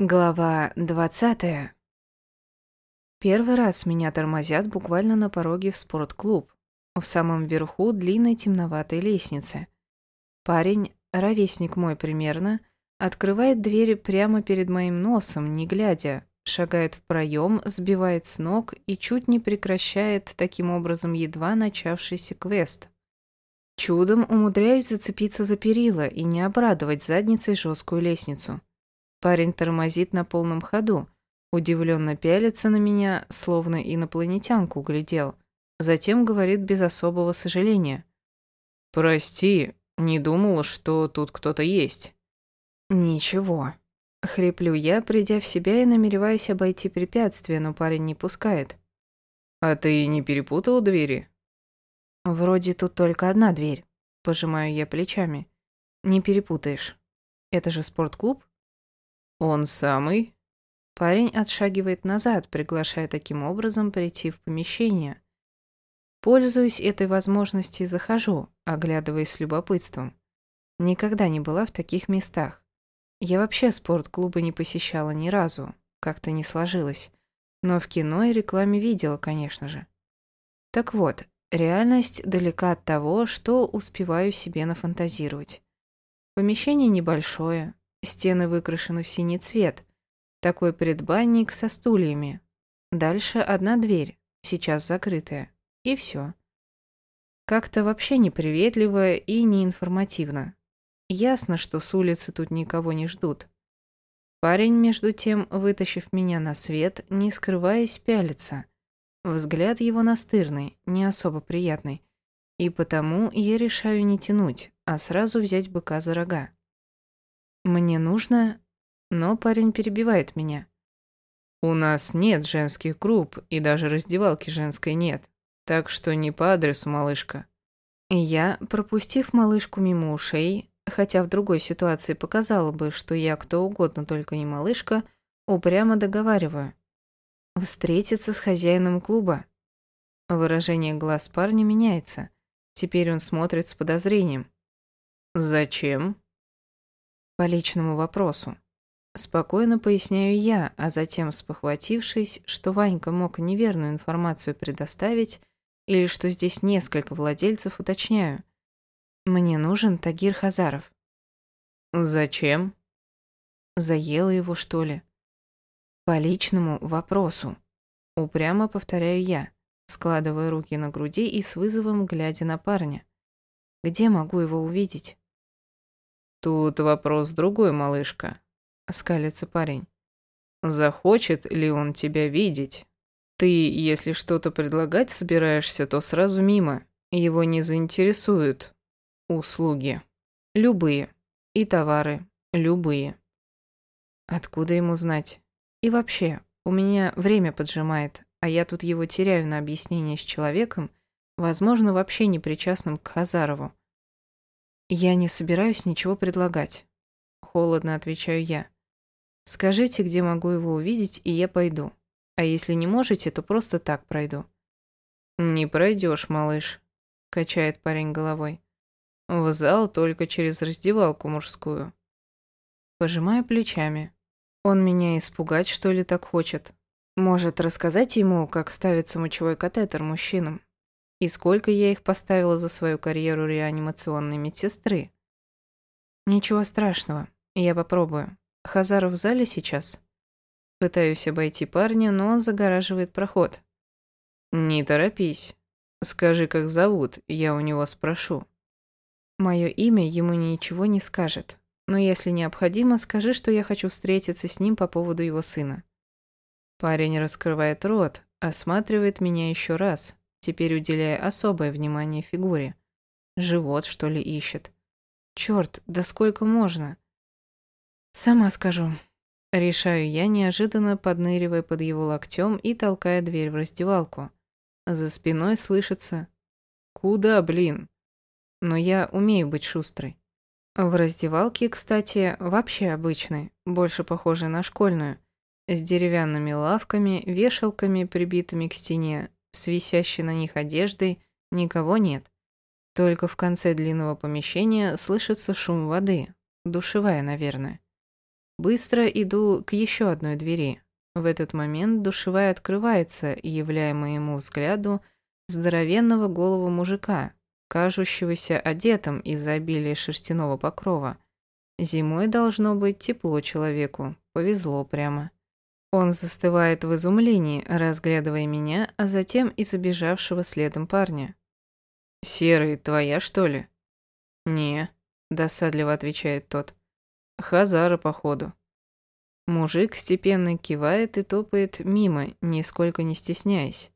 Глава двадцатая. Первый раз меня тормозят буквально на пороге в спортклуб, в самом верху длинной темноватой лестницы. Парень, ровесник мой примерно, открывает двери прямо перед моим носом, не глядя, шагает в проем, сбивает с ног и чуть не прекращает таким образом едва начавшийся квест. Чудом умудряюсь зацепиться за перила и не обрадовать задницей жесткую лестницу. Парень тормозит на полном ходу, удивленно пялится на меня, словно инопланетянку глядел. Затем говорит без особого сожаления. «Прости, не думала, что тут кто-то есть». «Ничего». Хриплю я, придя в себя и намереваясь обойти препятствие, но парень не пускает. «А ты не перепутал двери?» «Вроде тут только одна дверь», — пожимаю я плечами. «Не перепутаешь. Это же спортклуб?» «Он самый?» Парень отшагивает назад, приглашая таким образом прийти в помещение. Пользуясь этой возможностью, захожу, оглядываясь с любопытством. Никогда не была в таких местах. Я вообще спортклубы не посещала ни разу, как-то не сложилось. Но в кино и рекламе видела, конечно же. Так вот, реальность далека от того, что успеваю себе нафантазировать. Помещение небольшое, Стены выкрашены в синий цвет. Такой предбанник со стульями. Дальше одна дверь, сейчас закрытая. И все. Как-то вообще неприветливо и неинформативно. Ясно, что с улицы тут никого не ждут. Парень, между тем, вытащив меня на свет, не скрываясь, пялится. Взгляд его настырный, не особо приятный. И потому я решаю не тянуть, а сразу взять быка за рога. Мне нужно... Но парень перебивает меня. У нас нет женских групп, и даже раздевалки женской нет. Так что не по адресу, малышка. Я, пропустив малышку мимо ушей, хотя в другой ситуации показала бы, что я кто угодно, только не малышка, упрямо договариваю. Встретиться с хозяином клуба. Выражение глаз парня меняется. Теперь он смотрит с подозрением. «Зачем?» По личному вопросу. Спокойно поясняю я, а затем, спохватившись, что Ванька мог неверную информацию предоставить или что здесь несколько владельцев, уточняю. Мне нужен Тагир Хазаров. Зачем? Заела его, что ли? По личному вопросу. Упрямо повторяю я, складывая руки на груди и с вызовом глядя на парня. Где могу его увидеть? «Тут вопрос другой, малышка», — скалится парень. «Захочет ли он тебя видеть? Ты, если что-то предлагать собираешься, то сразу мимо. Его не заинтересуют услуги. Любые. И товары. Любые». Откуда ему знать? И вообще, у меня время поджимает, а я тут его теряю на объяснение с человеком, возможно, вообще не причастным к Хазарову. «Я не собираюсь ничего предлагать», — холодно отвечаю я. «Скажите, где могу его увидеть, и я пойду. А если не можете, то просто так пройду». «Не пройдешь, малыш», — качает парень головой. «В зал только через раздевалку мужскую». Пожимаю плечами. Он меня испугать, что ли, так хочет? Может, рассказать ему, как ставится мочевой катетер мужчинам? И сколько я их поставила за свою карьеру реанимационной медсестры? Ничего страшного, я попробую. Хазаров в зале сейчас? Пытаюсь обойти парня, но он загораживает проход. Не торопись. Скажи, как зовут, я у него спрошу. Мое имя ему ничего не скажет. Но если необходимо, скажи, что я хочу встретиться с ним по поводу его сына. Парень раскрывает рот, осматривает меня еще раз, теперь уделяя особое внимание фигуре. Живот, что ли, ищет. Черт, да сколько можно? Сама скажу. Решаю я, неожиданно подныривая под его локтем и толкая дверь в раздевалку. За спиной слышится «Куда, блин?» Но я умею быть шустрой. В раздевалке, кстати, вообще обычной, больше похожей на школьную, с деревянными лавками, вешалками, прибитыми к стене, с висящей на них одеждой, никого нет. Только в конце длинного помещения слышится шум воды, душевая, наверное. Быстро иду к еще одной двери. В этот момент душевая открывается, являя моему взгляду здоровенного голову мужика, кажущегося одетым из-за обилия шерстяного покрова. Зимой должно быть тепло человеку, повезло прямо. Он застывает в изумлении, разглядывая меня, а затем и забежавшего следом парня. «Серый, твоя, что ли?» «Не», — досадливо отвечает тот. «Хазара, походу». Мужик степенно кивает и топает мимо, нисколько не стесняясь.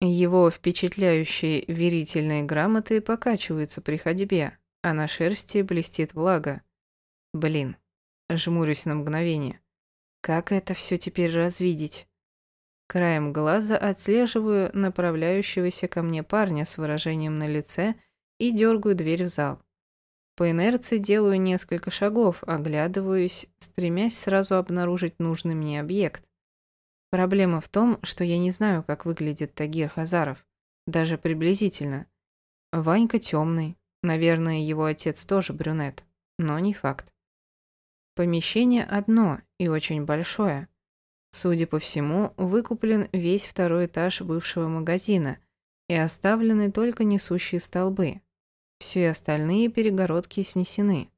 Его впечатляющие верительные грамоты покачиваются при ходьбе, а на шерсти блестит влага. Блин, жмурюсь на мгновение. Как это все теперь развидеть? Краем глаза отслеживаю направляющегося ко мне парня с выражением на лице и дергаю дверь в зал. По инерции делаю несколько шагов, оглядываюсь, стремясь сразу обнаружить нужный мне объект. Проблема в том, что я не знаю, как выглядит Тагир Хазаров. Даже приблизительно. Ванька темный. Наверное, его отец тоже брюнет. Но не факт. Помещение одно и очень большое. Судя по всему, выкуплен весь второй этаж бывшего магазина и оставлены только несущие столбы. Все остальные перегородки снесены.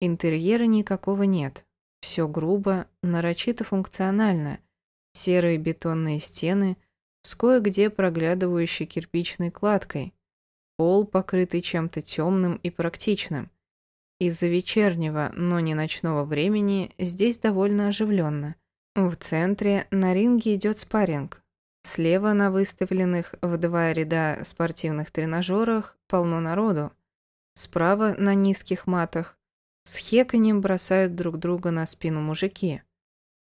Интерьера никакого нет. Все грубо, нарочито функционально – серые бетонные стены с кое-где проглядывающей кирпичной кладкой, пол, покрытый чем-то темным и практичным. Из-за вечернего, но не ночного времени здесь довольно оживленно. В центре на ринге идет спарринг. Слева на выставленных в два ряда спортивных тренажерах полно народу. Справа на низких матах с хеканьем бросают друг друга на спину мужики.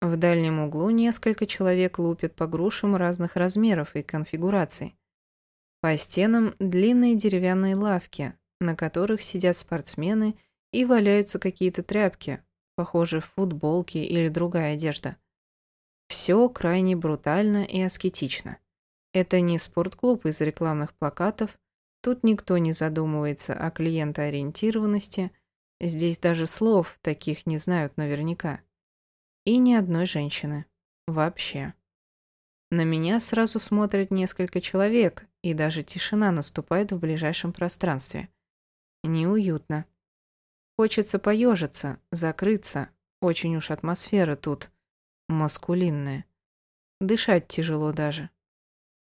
В дальнем углу несколько человек лупят по грушам разных размеров и конфигураций. По стенам длинные деревянные лавки, на которых сидят спортсмены и валяются какие-то тряпки, похожие в футболки или другая одежда. Все крайне брутально и аскетично. Это не спортклуб из рекламных плакатов, тут никто не задумывается о клиентоориентированности, здесь даже слов таких не знают наверняка. И ни одной женщины. Вообще. На меня сразу смотрят несколько человек, и даже тишина наступает в ближайшем пространстве. Неуютно. Хочется поежиться, закрыться. Очень уж атмосфера тут маскулинная. Дышать тяжело даже.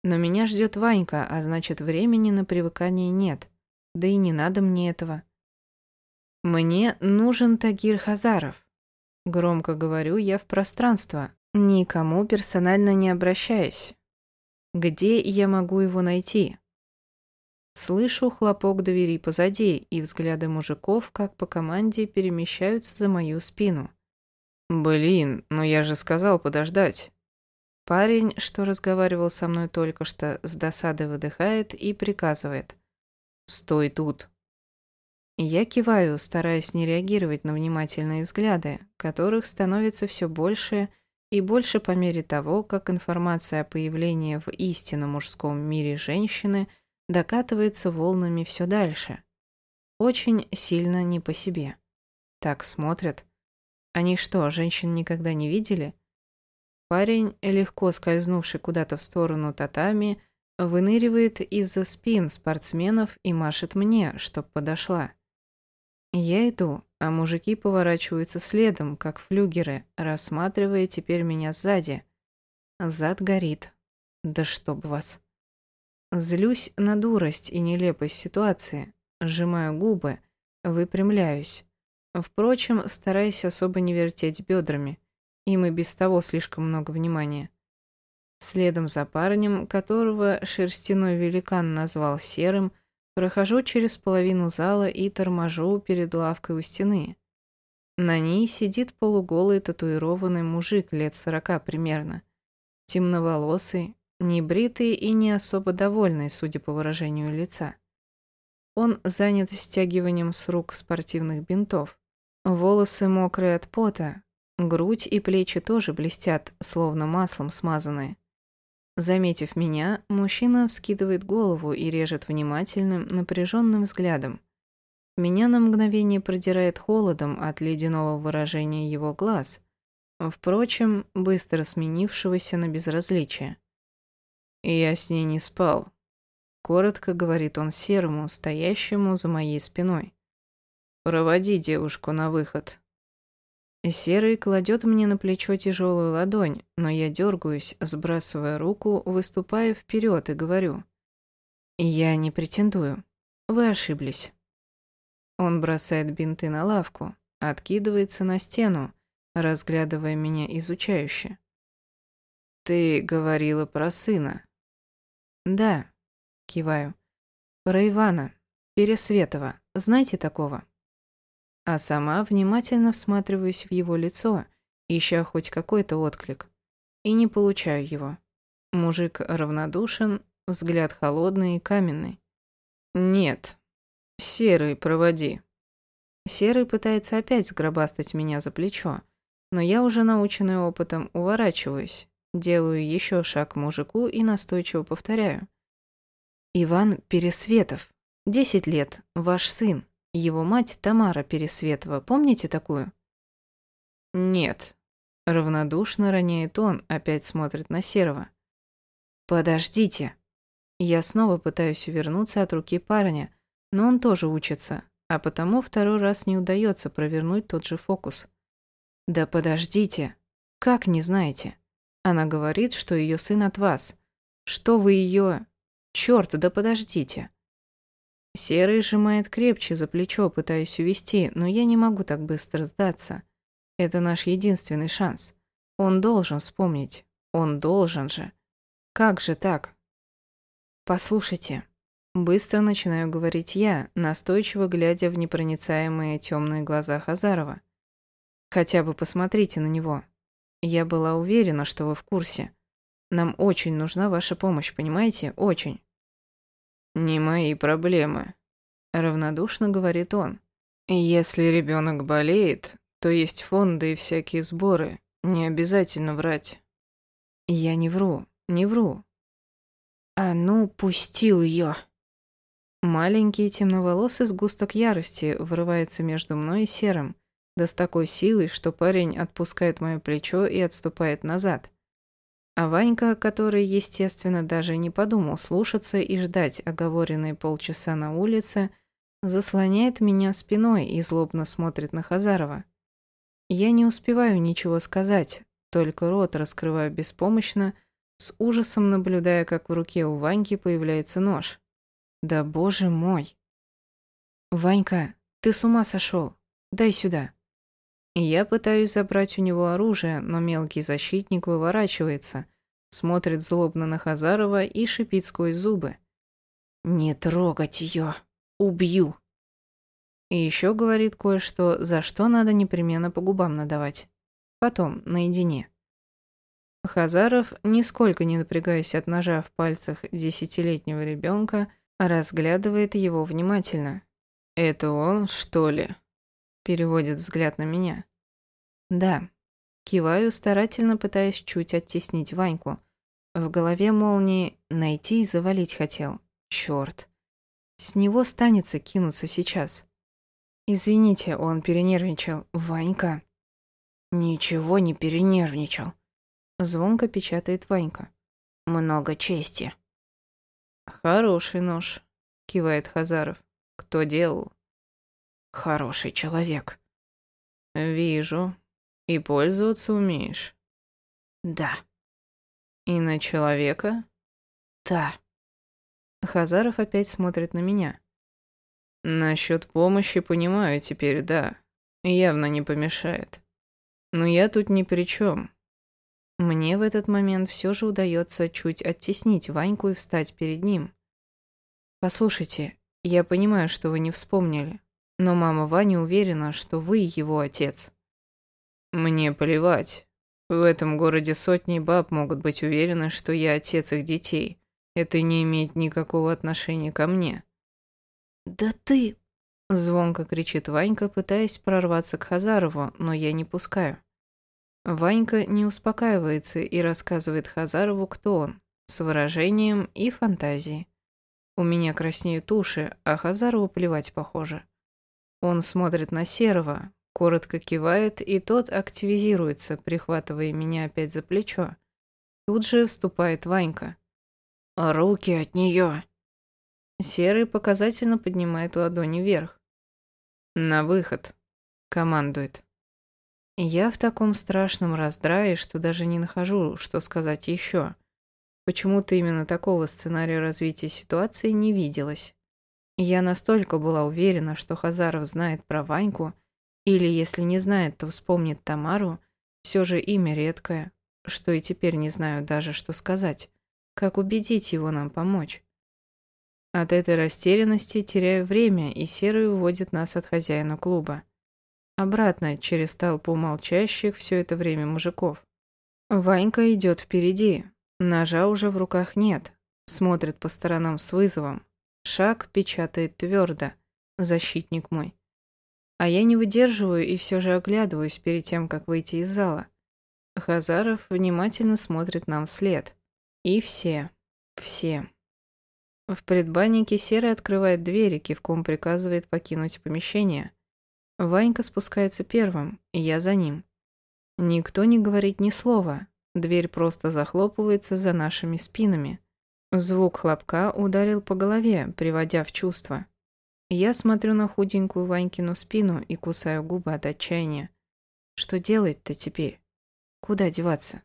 Но меня ждет Ванька, а значит времени на привыкание нет. Да и не надо мне этого. Мне нужен Тагир Хазаров. Громко говорю я в пространство, никому персонально не обращаясь. Где я могу его найти? Слышу хлопок двери позади, и взгляды мужиков, как по команде, перемещаются за мою спину. «Блин, ну я же сказал подождать». Парень, что разговаривал со мной только что, с досадой выдыхает и приказывает. «Стой тут». Я киваю, стараясь не реагировать на внимательные взгляды, которых становится все больше и больше по мере того, как информация о появлении в истинно мужском мире женщины докатывается волнами все дальше. Очень сильно не по себе. Так смотрят. Они что, женщин никогда не видели? Парень, легко скользнувший куда-то в сторону татами, выныривает из-за спин спортсменов и машет мне, чтоб подошла. Я иду, а мужики поворачиваются следом, как флюгеры, рассматривая теперь меня сзади. Зад горит. Да чтоб вас. Злюсь на дурость и нелепость ситуации, сжимаю губы, выпрямляюсь. Впрочем, стараясь особо не вертеть бедрами. Им и без того слишком много внимания. Следом за парнем, которого шерстяной великан назвал серым, Прохожу через половину зала и торможу перед лавкой у стены. На ней сидит полуголый татуированный мужик лет сорока примерно. Темноволосый, небритый и не особо довольный, судя по выражению лица. Он занят стягиванием с рук спортивных бинтов. Волосы мокрые от пота, грудь и плечи тоже блестят, словно маслом смазанные. Заметив меня, мужчина вскидывает голову и режет внимательным, напряженным взглядом. Меня на мгновение продирает холодом от ледяного выражения его глаз, впрочем, быстро сменившегося на безразличие. «Я с ней не спал», — коротко говорит он серому, стоящему за моей спиной. «Проводи девушку на выход». Серый кладет мне на плечо тяжелую ладонь, но я дергаюсь, сбрасывая руку, выступаю вперед и говорю. «Я не претендую. Вы ошиблись». Он бросает бинты на лавку, откидывается на стену, разглядывая меня изучающе. «Ты говорила про сына?» «Да», — киваю. «Про Ивана, Пересветова. Знаете такого?» А сама внимательно всматриваюсь в его лицо, ища хоть какой-то отклик. И не получаю его. Мужик равнодушен, взгляд холодный и каменный. «Нет. Серый, проводи». Серый пытается опять сгробастать меня за плечо, но я уже наученный опытом уворачиваюсь, делаю еще шаг к мужику и настойчиво повторяю. «Иван Пересветов. Десять лет. Ваш сын. Его мать Тамара Пересветова. Помните такую?» «Нет». Равнодушно роняет он, опять смотрит на Серого. «Подождите». Я снова пытаюсь увернуться от руки парня, но он тоже учится, а потому второй раз не удается провернуть тот же фокус. «Да подождите. Как не знаете?» Она говорит, что ее сын от вас. Что вы ее... Черт, да подождите. Серый сжимает крепче за плечо, пытаясь увести, но я не могу так быстро сдаться. Это наш единственный шанс. Он должен вспомнить. Он должен же. Как же так? Послушайте. Быстро начинаю говорить я, настойчиво глядя в непроницаемые темные глаза Хазарова. Хотя бы посмотрите на него. Я была уверена, что вы в курсе. Нам очень нужна ваша помощь, понимаете? Очень. Не мои проблемы, равнодушно говорит он. Если ребенок болеет, то есть фонды и всякие сборы. Не обязательно врать. Я не вру, не вру. А ну, пустил ее. Маленький темноволосый сгусток ярости вырывается между мной и серым, да с такой силой, что парень отпускает мое плечо и отступает назад. А Ванька, который, естественно, даже не подумал слушаться и ждать оговоренные полчаса на улице, заслоняет меня спиной и злобно смотрит на Хазарова. Я не успеваю ничего сказать, только рот раскрываю беспомощно, с ужасом наблюдая, как в руке у Ваньки появляется нож. Да боже мой! Ванька, ты с ума сошел? Дай сюда. Я пытаюсь забрать у него оружие, но мелкий защитник выворачивается, смотрит злобно на Хазарова и шипит сквозь зубы. «Не трогать ее! Убью!» И еще говорит кое-что, за что надо непременно по губам надавать. Потом, наедине. Хазаров, нисколько не напрягаясь от ножа в пальцах десятилетнего ребенка, разглядывает его внимательно. «Это он, что ли?» Переводит взгляд на меня. Да. Киваю, старательно пытаясь чуть оттеснить Ваньку. В голове молнии найти и завалить хотел. Черт. С него станется кинуться сейчас. Извините, он перенервничал. Ванька. Ничего не перенервничал. Звонко печатает Ванька. Много чести. Хороший нож, кивает Хазаров. Кто делал? Хороший человек. Вижу. И пользоваться умеешь. Да. И на человека? Да. Хазаров опять смотрит на меня. Насчет помощи понимаю теперь, да. Явно не помешает. Но я тут ни при чем. Мне в этот момент все же удается чуть оттеснить Ваньку и встать перед ним. Послушайте, я понимаю, что вы не вспомнили. Но мама Вани уверена, что вы его отец. Мне плевать. В этом городе сотни баб могут быть уверены, что я отец их детей. Это не имеет никакого отношения ко мне. Да ты... Звонко кричит Ванька, пытаясь прорваться к Хазарову, но я не пускаю. Ванька не успокаивается и рассказывает Хазарову, кто он, с выражением и фантазией. У меня краснеют уши, а Хазарову плевать похоже. Он смотрит на Серого, коротко кивает, и тот активизируется, прихватывая меня опять за плечо. Тут же вступает Ванька. «Руки от нее!» Серый показательно поднимает ладони вверх. «На выход!» — командует. Я в таком страшном раздрае, что даже не нахожу, что сказать еще. Почему-то именно такого сценария развития ситуации не виделось. Я настолько была уверена, что Хазаров знает про Ваньку, или если не знает, то вспомнит Тамару, все же имя редкое, что и теперь не знаю даже, что сказать. Как убедить его нам помочь? От этой растерянности теряю время, и Серый уводит нас от хозяина клуба. Обратно, через толпу молчащих все это время мужиков. Ванька идет впереди. Ножа уже в руках нет. Смотрит по сторонам с вызовом. Шаг печатает твердо. Защитник мой. А я не выдерживаю и все же оглядываюсь перед тем, как выйти из зала. Хазаров внимательно смотрит нам вслед. И все. Все. В предбаннике Серый открывает двери, кивком приказывает покинуть помещение. Ванька спускается первым, и я за ним. Никто не говорит ни слова. Дверь просто захлопывается за нашими спинами. Звук хлопка ударил по голове, приводя в чувство. Я смотрю на худенькую Ванькину спину и кусаю губы от отчаяния. Что делать-то теперь? Куда деваться?